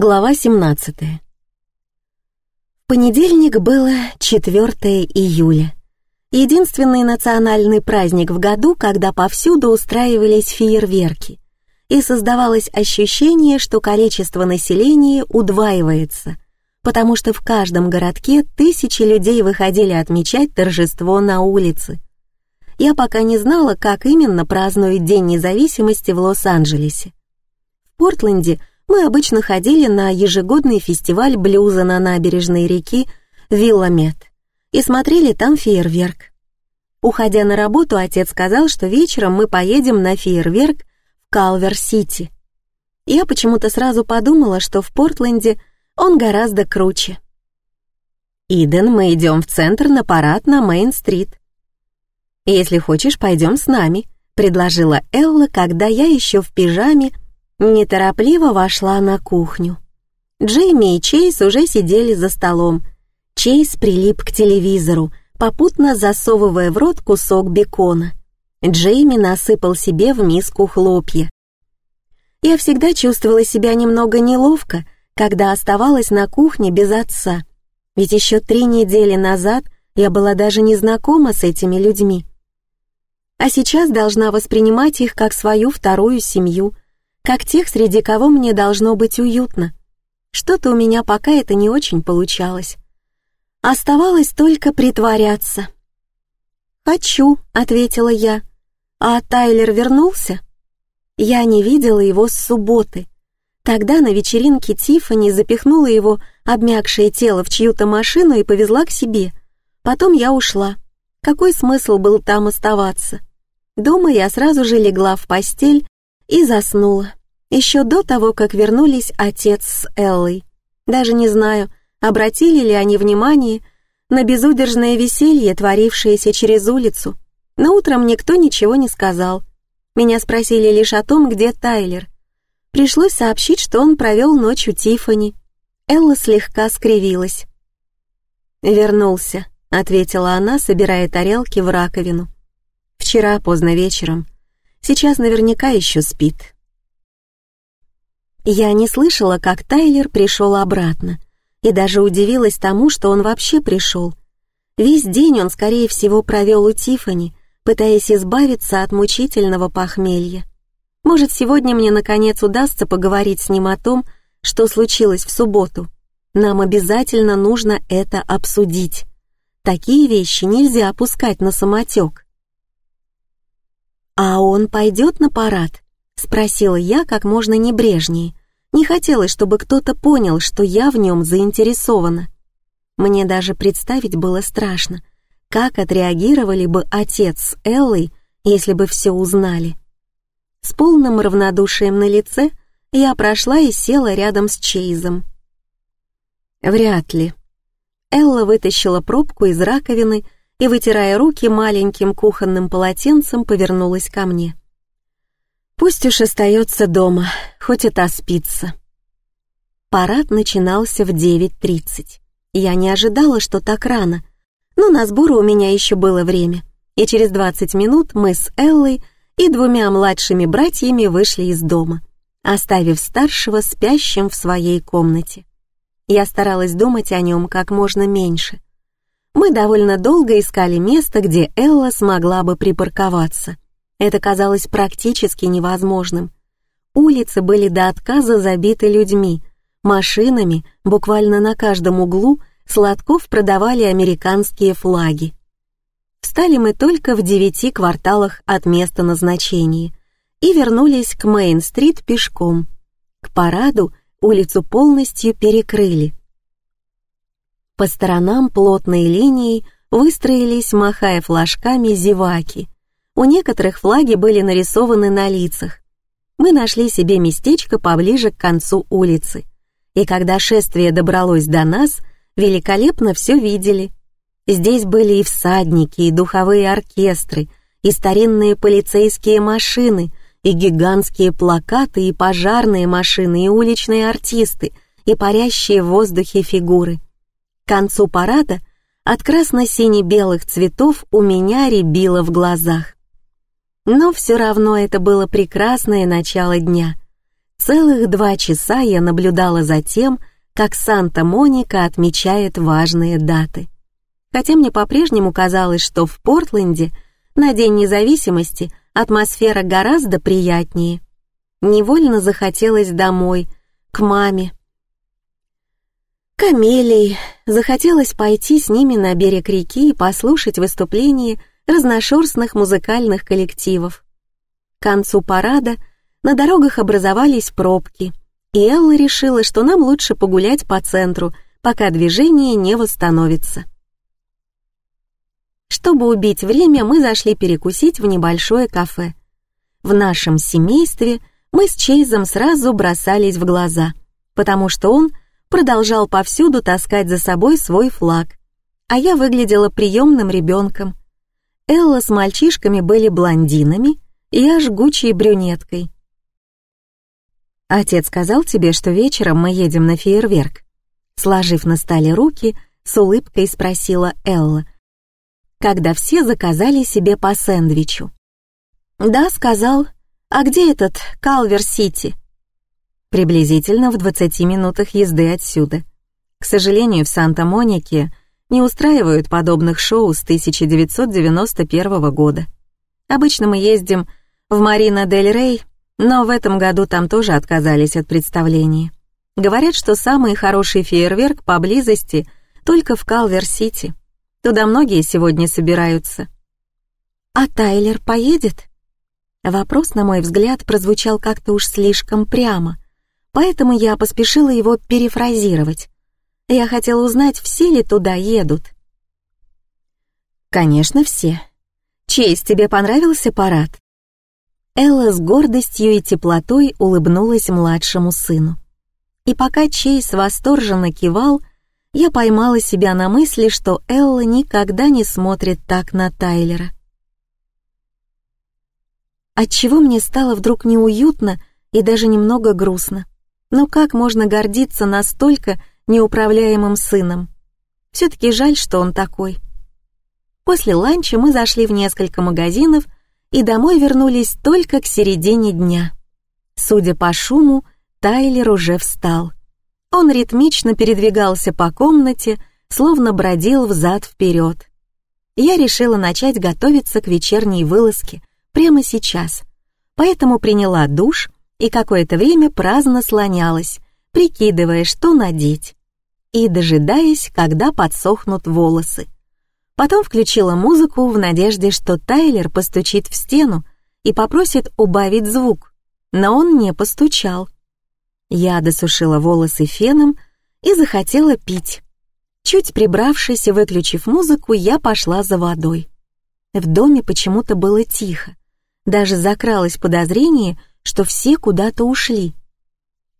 Глава 17. В понедельник было 4 июля. Единственный национальный праздник в году, когда повсюду устраивались фейерверки. И создавалось ощущение, что количество населения удваивается, потому что в каждом городке тысячи людей выходили отмечать торжество на улице. Я пока не знала, как именно празднуют День независимости в Лос-Анджелесе. В Портленде – мы обычно ходили на ежегодный фестиваль блюза на набережной реки Вилламет и смотрели там фейерверк. Уходя на работу, отец сказал, что вечером мы поедем на фейерверк в Калвер-Сити. Я почему-то сразу подумала, что в Портленде он гораздо круче. «Иден, мы идем в центр на парад на Мейн-стрит». «Если хочешь, пойдем с нами», — предложила Элла, когда я еще в пижаме неторопливо вошла на кухню. Джейми и Чейз уже сидели за столом. Чейз прилип к телевизору, попутно засовывая в рот кусок бекона. Джейми насыпал себе в миску хлопья. Я всегда чувствовала себя немного неловко, когда оставалась на кухне без отца, ведь еще три недели назад я была даже не знакома с этими людьми. А сейчас должна воспринимать их как свою вторую семью — как тех, среди кого мне должно быть уютно. Что-то у меня пока это не очень получалось. Оставалось только притворяться. «Хочу», — ответила я. «А Тайлер вернулся?» Я не видела его с субботы. Тогда на вечеринке Тиффани запихнула его обмякшее тело в чью-то машину и повезла к себе. Потом я ушла. Какой смысл был там оставаться? Дома я сразу же легла в постель и заснула еще до того, как вернулись отец с Эллой. Даже не знаю, обратили ли они внимание на безудержное веселье, творившееся через улицу, но утром никто ничего не сказал. Меня спросили лишь о том, где Тайлер. Пришлось сообщить, что он провел ночь у Тиффани. Элла слегка скривилась. «Вернулся», — ответила она, собирая тарелки в раковину. «Вчера поздно вечером. Сейчас наверняка еще спит». Я не слышала, как Тайлер пришел обратно, и даже удивилась тому, что он вообще пришел. Весь день он, скорее всего, провел у Тифани, пытаясь избавиться от мучительного похмелья. Может, сегодня мне наконец удастся поговорить с ним о том, что случилось в субботу. Нам обязательно нужно это обсудить. Такие вещи нельзя опускать на самотек. «А он пойдет на парад?» — спросила я как можно небрежнее, не хотелось, чтобы кто-то понял, что я в нем заинтересована. Мне даже представить было страшно, как отреагировали бы отец с Эллой, если бы все узнали. С полным равнодушием на лице я прошла и села рядом с Чейзом. Вряд ли. Элла вытащила пробку из раковины и, вытирая руки маленьким кухонным полотенцем, повернулась ко мне. Пусть уж остается дома, хоть это спится. Парад начинался в 9.30. Я не ожидала, что так рано, но на сборы у меня еще было время, и через 20 минут мы с Эллой и двумя младшими братьями вышли из дома, оставив старшего спящим в своей комнате. Я старалась думать о нем как можно меньше. Мы довольно долго искали место, где Элла смогла бы припарковаться — это казалось практически невозможным. Улицы были до отказа забиты людьми, машинами, буквально на каждом углу Сладков продавали американские флаги. Встали мы только в девяти кварталах от места назначения и вернулись к Мейн-стрит пешком. К параду улицу полностью перекрыли. По сторонам плотной линией выстроились, махая флажками, зеваки. У некоторых флаги были нарисованы на лицах. Мы нашли себе местечко поближе к концу улицы. И когда шествие добралось до нас, великолепно все видели. Здесь были и всадники, и духовые оркестры, и старинные полицейские машины, и гигантские плакаты, и пожарные машины, и уличные артисты, и парящие в воздухе фигуры. К концу парада от красно-сине-белых цветов у меня рябило в глазах. Но все равно это было прекрасное начало дня. Целых два часа я наблюдала за тем, как Санта-Моника отмечает важные даты. Хотя мне по-прежнему казалось, что в Портленде на День независимости атмосфера гораздо приятнее. Невольно захотелось домой, к маме. Камелии захотелось пойти с ними на берег реки и послушать выступления разношерстных музыкальных коллективов. К концу парада на дорогах образовались пробки, и Элла решила, что нам лучше погулять по центру, пока движение не восстановится. Чтобы убить время, мы зашли перекусить в небольшое кафе. В нашем семействе мы с Чейзом сразу бросались в глаза, потому что он продолжал повсюду таскать за собой свой флаг, а я выглядела приемным ребенком. Элла с мальчишками были блондинами, а я жгучей брюнеткой. «Отец сказал тебе, что вечером мы едем на фейерверк?» Сложив на столе руки, с улыбкой спросила Элла — когда все заказали себе по сэндвичу. «Да», — сказал. «А где этот Калвер-Сити?» Приблизительно в 20 минутах езды отсюда. К сожалению, в Санта-Монике не устраивают подобных шоу с 1991 года. Обычно мы ездим в Марина-дель-Рей, но в этом году там тоже отказались от представления. Говорят, что самый хороший фейерверк поблизости только в Калвер-Сити. Туда многие сегодня собираются. А Тайлер поедет? Вопрос, на мой взгляд, прозвучал как-то уж слишком прямо, поэтому я поспешила его перефразировать. Я хотела узнать, все ли туда едут. Конечно, все. Чейз, тебе понравился парад? Элла с гордостью и теплотой улыбнулась младшему сыну. И пока Чейз восторженно кивал, я поймала себя на мысли, что Элла никогда не смотрит так на Тайлера. Отчего мне стало вдруг неуютно и даже немного грустно. Но как можно гордиться настолько неуправляемым сыном? Все-таки жаль, что он такой. После ланча мы зашли в несколько магазинов и домой вернулись только к середине дня. Судя по шуму, Тайлер уже встал. Он ритмично передвигался по комнате, словно бродил взад-вперед. Я решила начать готовиться к вечерней вылазке прямо сейчас, поэтому приняла душ и какое-то время праздно слонялась, прикидывая, что надеть, и дожидаясь, когда подсохнут волосы. Потом включила музыку в надежде, что Тайлер постучит в стену и попросит убавить звук, но он не постучал. Я досушила волосы феном и захотела пить. Чуть прибравшись и выключив музыку, я пошла за водой. В доме почему-то было тихо. Даже закралось подозрение, что все куда-то ушли.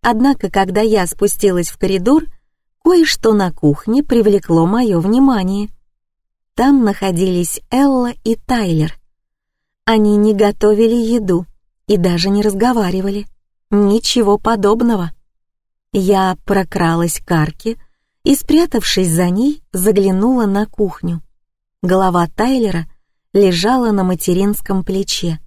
Однако, когда я спустилась в коридор, кое-что на кухне привлекло мое внимание. Там находились Элла и Тайлер. Они не готовили еду и даже не разговаривали. Ничего подобного. Я прокралась к арке и, спрятавшись за ней, заглянула на кухню. Голова Тайлера лежала на материнском плече.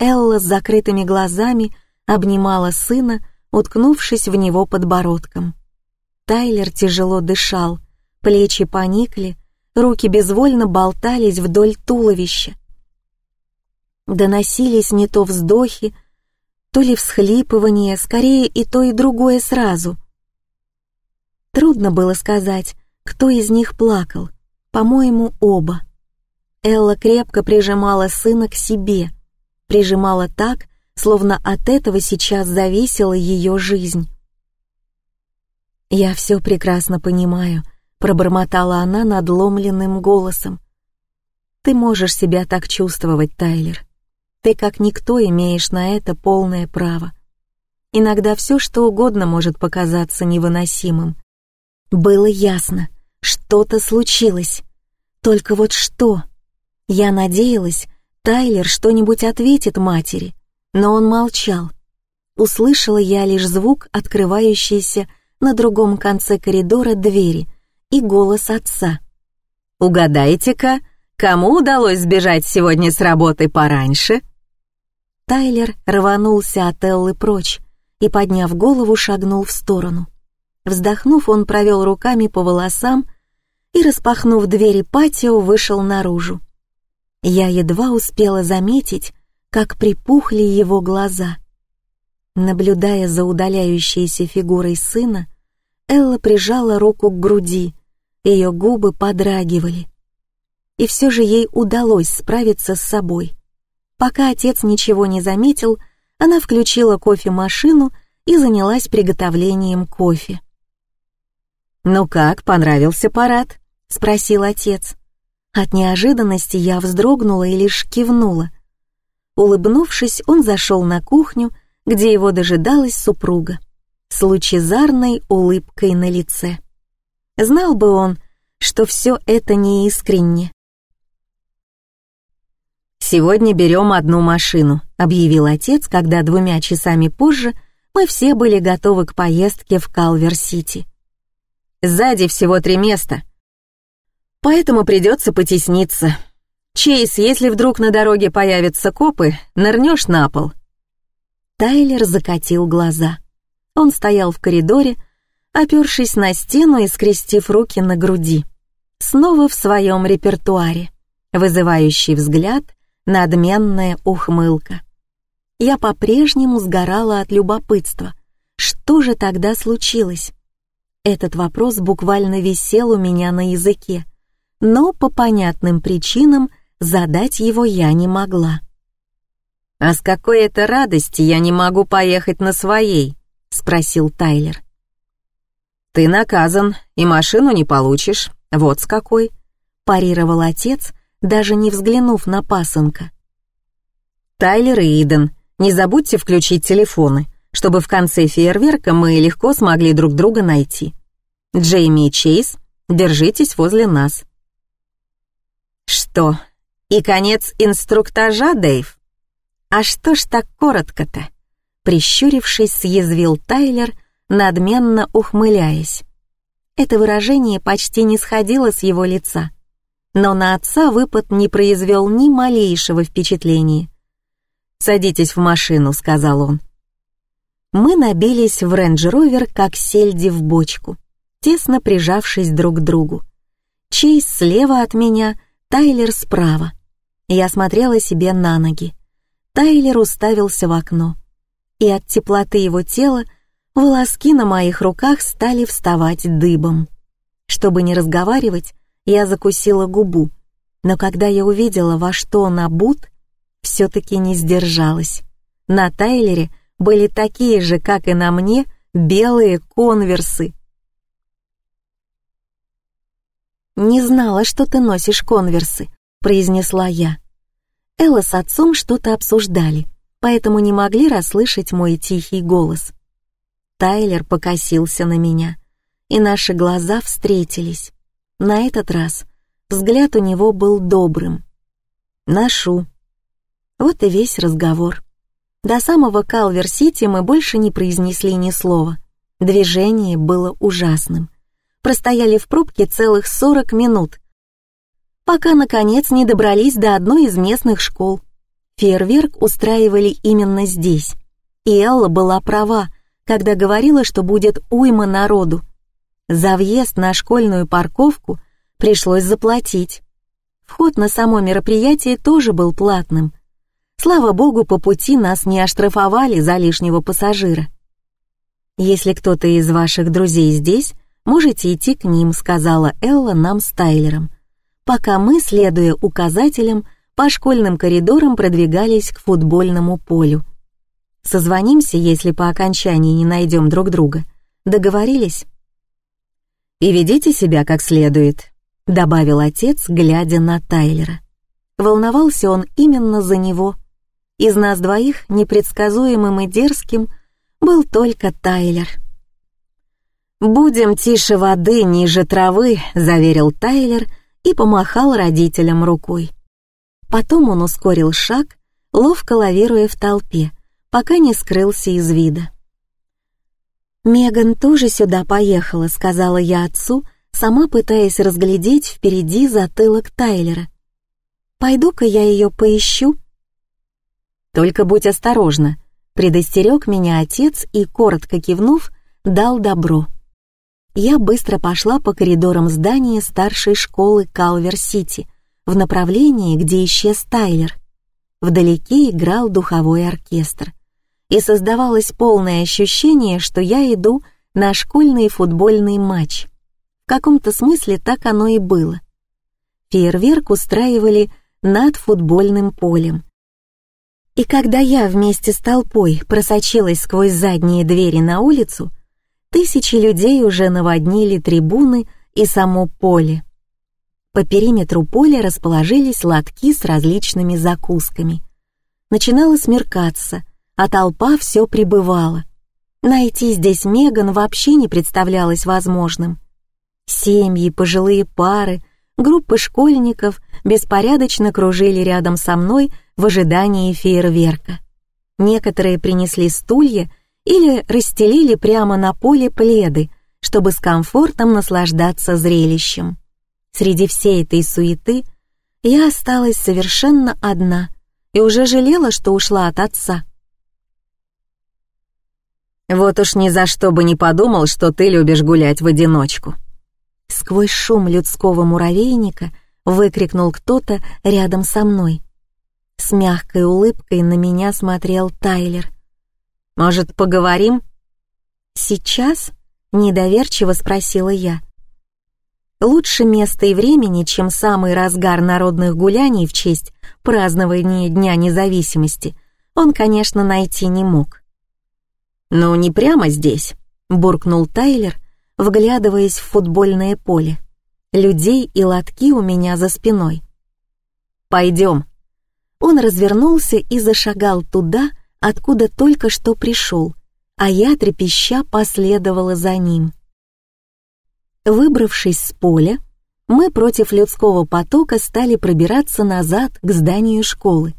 Элла с закрытыми глазами обнимала сына, уткнувшись в него подбородком. Тайлер тяжело дышал, плечи поникли, руки безвольно болтались вдоль туловища. Доносились не то вздохи, то ли всхлипывание, скорее и то, и другое сразу. Трудно было сказать, кто из них плакал. По-моему, оба. Элла крепко прижимала сына к себе, прижимала так, словно от этого сейчас зависела ее жизнь. «Я все прекрасно понимаю», — пробормотала она надломленным голосом. «Ты можешь себя так чувствовать, Тайлер. Ты как никто имеешь на это полное право. Иногда все, что угодно может показаться невыносимым. Было ясно, что-то случилось. Только вот что? Я надеялась, Тайлер что-нибудь ответит матери, но он молчал. Услышала я лишь звук, открывающийся на другом конце коридора двери, и голос отца. «Угадайте-ка, кому удалось сбежать сегодня с работы пораньше?» Тайлер рванулся от Эллы прочь, и, подняв голову, шагнул в сторону. Вздохнув, он провел руками по волосам и, распахнув двери патио, вышел наружу. Я едва успела заметить, как припухли его глаза. Наблюдая за удаляющейся фигурой сына, Элла прижала руку к груди, ее губы подрагивали. И все же ей удалось справиться с собой. Пока отец ничего не заметил, она включила кофемашину и занялась приготовлением кофе. «Ну как, понравился парад?» — спросил отец. От неожиданности я вздрогнула и лишь кивнула. Улыбнувшись, он зашел на кухню, где его дожидалась супруга, с лучезарной улыбкой на лице. Знал бы он, что все это не искренне. «Сегодня берем одну машину», — объявил отец, когда двумя часами позже мы все были готовы к поездке в Калвер-Сити. «Сзади всего три места, поэтому придется потесниться. Чейз, если вдруг на дороге появятся копы, нырнешь на пол». Тайлер закатил глаза. Он стоял в коридоре, опершись на стену и скрестив руки на груди. Снова в своем репертуаре. Вызывающий взгляд, надменная ухмылка. Я по-прежнему сгорала от любопытства. Что же тогда случилось? Этот вопрос буквально висел у меня на языке, но по понятным причинам задать его я не могла. «А с какой это радости я не могу поехать на своей?» — спросил Тайлер. «Ты наказан, и машину не получишь. Вот с какой!» — парировал отец, даже не взглянув на пасынка. «Тайлер и Иден, не забудьте включить телефоны, чтобы в конце фейерверка мы легко смогли друг друга найти. Джейми и Чейз, держитесь возле нас». «Что, и конец инструктажа, Дэйв? А что ж так коротко-то?» Прищурившись, съязвил Тайлер, надменно ухмыляясь. Это выражение почти не сходило с его лица. Но на отца выпад не произвел ни малейшего впечатления. «Садитесь в машину», — сказал он. Мы набились в рейндж-ровер, как сельди в бочку, тесно прижавшись друг к другу. Чейз слева от меня, Тайлер справа. Я смотрела себе на ноги. Тайлер уставился в окно. И от теплоты его тела волоски на моих руках стали вставать дыбом. Чтобы не разговаривать, я закусила губу, но когда я увидела, во что он обут, все-таки не сдержалась. На Тайлере были такие же, как и на мне, белые конверсы. «Не знала, что ты носишь конверсы», — произнесла я. Элла с отцом что-то обсуждали, поэтому не могли расслышать мой тихий голос. Тайлер покосился на меня, и наши глаза встретились. На этот раз взгляд у него был добрым. «Ношу». Вот и весь разговор. До самого Калвер-Сити мы больше не произнесли ни слова. Движение было ужасным. Простояли в пробке целых 40 минут, пока, наконец, не добрались до одной из местных школ. Фейерверк устраивали именно здесь. И Элла была права, когда говорила, что будет уйма народу. За въезд на школьную парковку пришлось заплатить. Вход на само мероприятие тоже был платным. Слава богу, по пути нас не оштрафовали за лишнего пассажира. «Если кто-то из ваших друзей здесь, можете идти к ним», — сказала Элла нам с Тайлером, пока мы, следуя указателям, по школьным коридорам продвигались к футбольному полю. Созвонимся, если по окончании не найдем друг друга. Договорились? И ведите себя как следует, добавил отец, глядя на Тайлера. Волновался он именно за него. Из нас двоих непредсказуемым и дерзким был только Тайлер. «Будем тише воды, ниже травы», — заверил Тайлер и помахал родителям рукой. Потом он ускорил шаг, ловко лавируя в толпе, пока не скрылся из вида. «Меган тоже сюда поехала», — сказала я отцу, сама пытаясь разглядеть впереди затылок Тайлера. «Пойду-ка я ее поищу». «Только будь осторожна, Предостерег меня отец и, коротко кивнув, дал добро. Я быстро пошла по коридорам здания старшей школы Калвер-Сити в направлении, где исчез Тайлер. Вдалеке играл духовой оркестр. И создавалось полное ощущение, что я иду на школьный футбольный матч. В каком-то смысле так оно и было. Фейерверк устраивали над футбольным полем. И когда я вместе с толпой просочилась сквозь задние двери на улицу, тысячи людей уже наводнили трибуны и само поле. По периметру поля расположились лотки с различными закусками. Начинало смеркаться, а толпа все прибывала. Найти здесь Меган вообще не представлялось возможным. Семьи, пожилые пары, группы школьников беспорядочно кружили рядом со мной в ожидании фейерверка. Некоторые принесли стулья или расстелили прямо на поле пледы, чтобы с комфортом наслаждаться зрелищем. Среди всей этой суеты я осталась совершенно одна и уже жалела, что ушла от отца. Вот уж ни за что бы не подумал, что ты любишь гулять в одиночку. Сквозь шум людского муравейника выкрикнул кто-то рядом со мной. С мягкой улыбкой на меня смотрел Тайлер. «Может, поговорим?» «Сейчас?» — недоверчиво спросила я. Лучше места и времени, чем самый разгар народных гуляний в честь празднования Дня независимости, он, конечно, найти не мог. «Ну, не прямо здесь», — буркнул Тайлер, вглядываясь в футбольное поле. «Людей и лотки у меня за спиной». «Пойдем». Он развернулся и зашагал туда, откуда только что пришел, а я, трепеща, последовала за ним. Выбравшись с поля, мы против людского потока стали пробираться назад к зданию школы.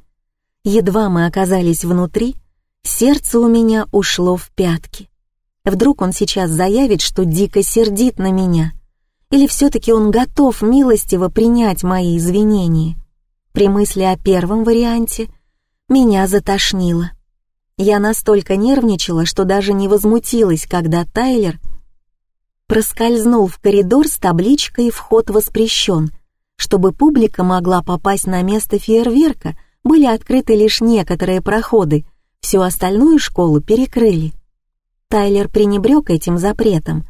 Едва мы оказались внутри, Сердце у меня ушло в пятки. Вдруг он сейчас заявит, что дико сердит на меня. Или все-таки он готов милостиво принять мои извинения. При мысли о первом варианте меня затошнило. Я настолько нервничала, что даже не возмутилась, когда Тайлер проскользнул в коридор с табличкой «Вход воспрещен». Чтобы публика могла попасть на место фейерверка, были открыты лишь некоторые проходы, Всю остальную школу перекрыли. Тайлер пренебрег этим запретом,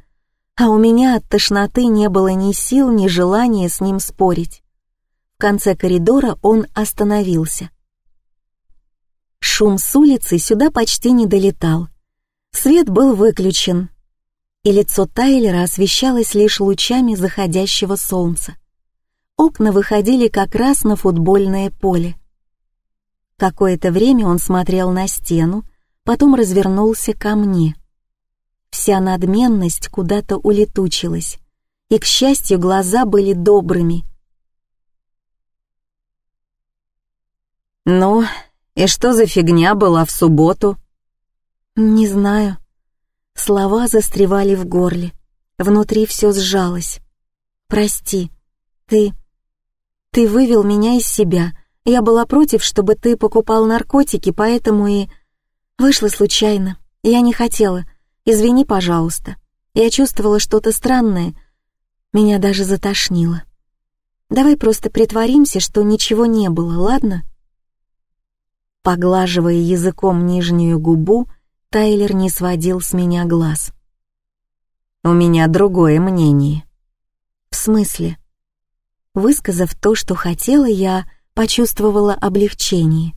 а у меня от тошноты не было ни сил, ни желания с ним спорить. В конце коридора он остановился. Шум с улицы сюда почти не долетал. Свет был выключен, и лицо Тайлера освещалось лишь лучами заходящего солнца. Окна выходили как раз на футбольное поле. Какое-то время он смотрел на стену, потом развернулся ко мне. Вся надменность куда-то улетучилась, и, к счастью, глаза были добрыми. «Ну, и что за фигня была в субботу?» «Не знаю». Слова застревали в горле. Внутри все сжалось. «Прости, ты... ты вывел меня из себя, я была против, чтобы ты покупал наркотики, поэтому и... Вышло случайно. Я не хотела. Извини, пожалуйста. Я чувствовала что-то странное. Меня даже затошнило. Давай просто притворимся, что ничего не было, ладно?» Поглаживая языком нижнюю губу, Тайлер не сводил с меня глаз. «У меня другое мнение». «В смысле?» Высказав то, что хотела, я почувствовала облегчение.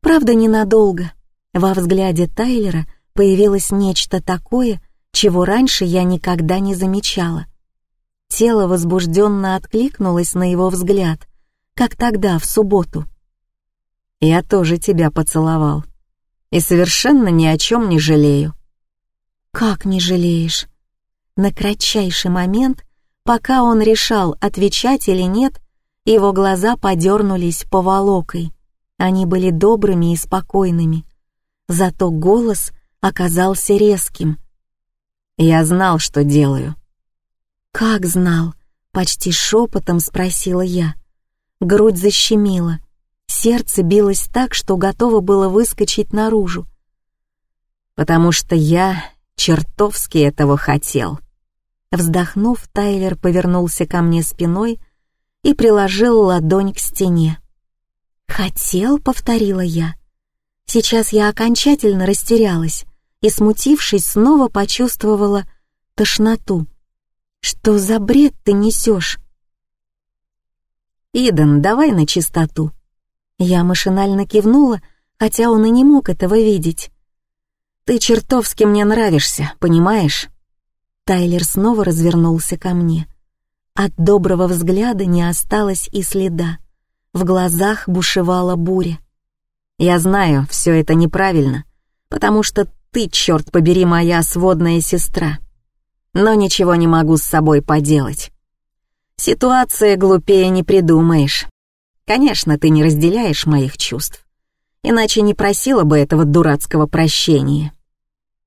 Правда, ненадолго. Во взгляде Тайлера появилось нечто такое, чего раньше я никогда не замечала. Тело возбужденно откликнулось на его взгляд, как тогда, в субботу. «Я тоже тебя поцеловал. И совершенно ни о чем не жалею». «Как не жалеешь?» На кратчайший момент, пока он решал, отвечать или нет, его глаза подернулись поволокой. Они были добрыми и спокойными. Зато голос оказался резким. «Я знал, что делаю». «Как знал?» — почти шепотом спросила я. Грудь защемила. Сердце билось так, что готово было выскочить наружу. Потому что я чертовски этого хотел. Вздохнув, Тайлер повернулся ко мне спиной и приложил ладонь к стене. «Хотел», — повторила я. Сейчас я окончательно растерялась и, смутившись, снова почувствовала тошноту. «Что за бред ты несешь?» «Иден, давай на чистоту». Я машинально кивнула, хотя он и не мог этого видеть. «Ты чертовски мне нравишься, понимаешь?» Тайлер снова развернулся ко мне. От доброго взгляда не осталось и следа. В глазах бушевала буря. «Я знаю, все это неправильно, потому что ты, черт побери, моя сводная сестра. Но ничего не могу с собой поделать. Ситуация глупее не придумаешь. Конечно, ты не разделяешь моих чувств. Иначе не просила бы этого дурацкого прощения».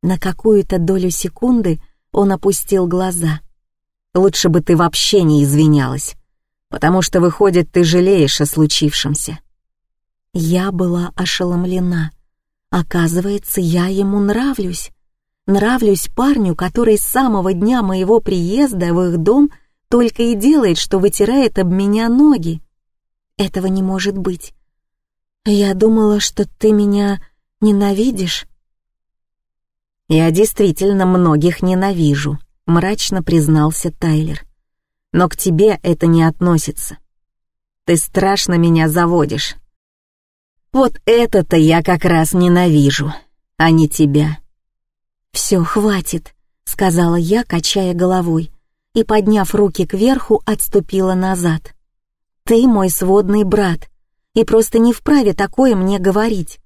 На какую-то долю секунды он опустил глаза. «Лучше бы ты вообще не извинялась, потому что, выходит, ты жалеешь о случившемся». Я была ошеломлена. Оказывается, я ему нравлюсь. Нравлюсь парню, который с самого дня моего приезда в их дом только и делает, что вытирает об меня ноги. Этого не может быть. Я думала, что ты меня ненавидишь. «Я действительно многих ненавижу», — мрачно признался Тайлер. «Но к тебе это не относится. Ты страшно меня заводишь. Вот это-то я как раз ненавижу, а не тебя». «Все, хватит», — сказала я, качая головой, и, подняв руки кверху, отступила назад. «Ты мой сводный брат, и просто не вправе такое мне говорить.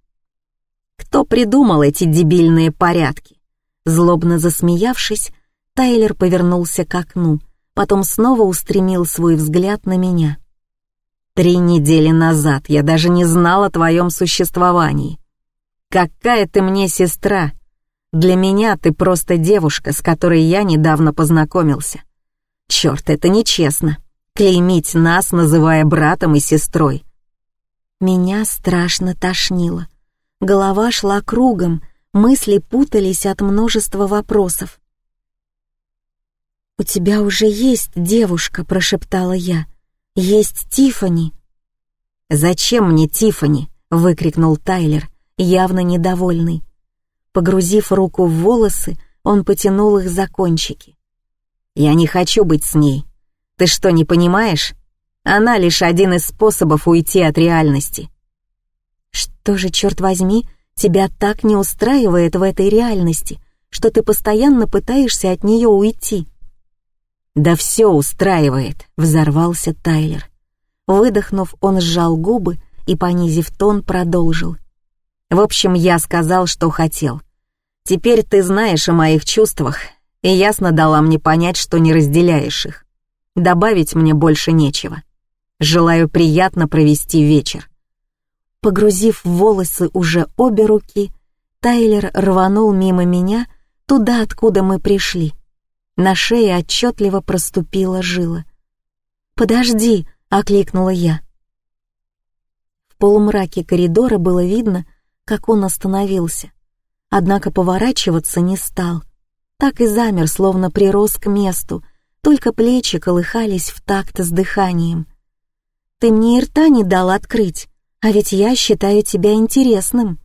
Кто придумал эти дебильные порядки? Злобно засмеявшись, Тайлер повернулся к окну, потом снова устремил свой взгляд на меня. «Три недели назад я даже не знал о твоем существовании. Какая ты мне сестра! Для меня ты просто девушка, с которой я недавно познакомился. Черт, это нечестно. Клеймить нас, называя братом и сестрой. Меня страшно тошнило. Голова шла кругом, мысли путались от множества вопросов. «У тебя уже есть девушка», — прошептала я. «Есть Тифани. «Зачем мне Тифани? выкрикнул Тайлер, явно недовольный. Погрузив руку в волосы, он потянул их за кончики. «Я не хочу быть с ней. Ты что, не понимаешь? Она лишь один из способов уйти от реальности. Что же, черт возьми, тебя так не устраивает в этой реальности, что ты постоянно пытаешься от нее уйти? Да все устраивает, взорвался Тайлер. Выдохнув, он сжал губы и, понизив тон, продолжил. В общем, я сказал, что хотел. Теперь ты знаешь о моих чувствах и ясно дала мне понять, что не разделяешь их. Добавить мне больше нечего. Желаю приятно провести вечер. Погрузив в волосы уже обе руки, Тайлер рванул мимо меня туда, откуда мы пришли. На шее отчетливо проступила жила. «Подожди!» — окликнула я. В полумраке коридора было видно, как он остановился. Однако поворачиваться не стал. Так и замер, словно прирос к месту, только плечи колыхались в такт с дыханием. Ты мне и рта не дал открыть, а ведь я считаю тебя интересным».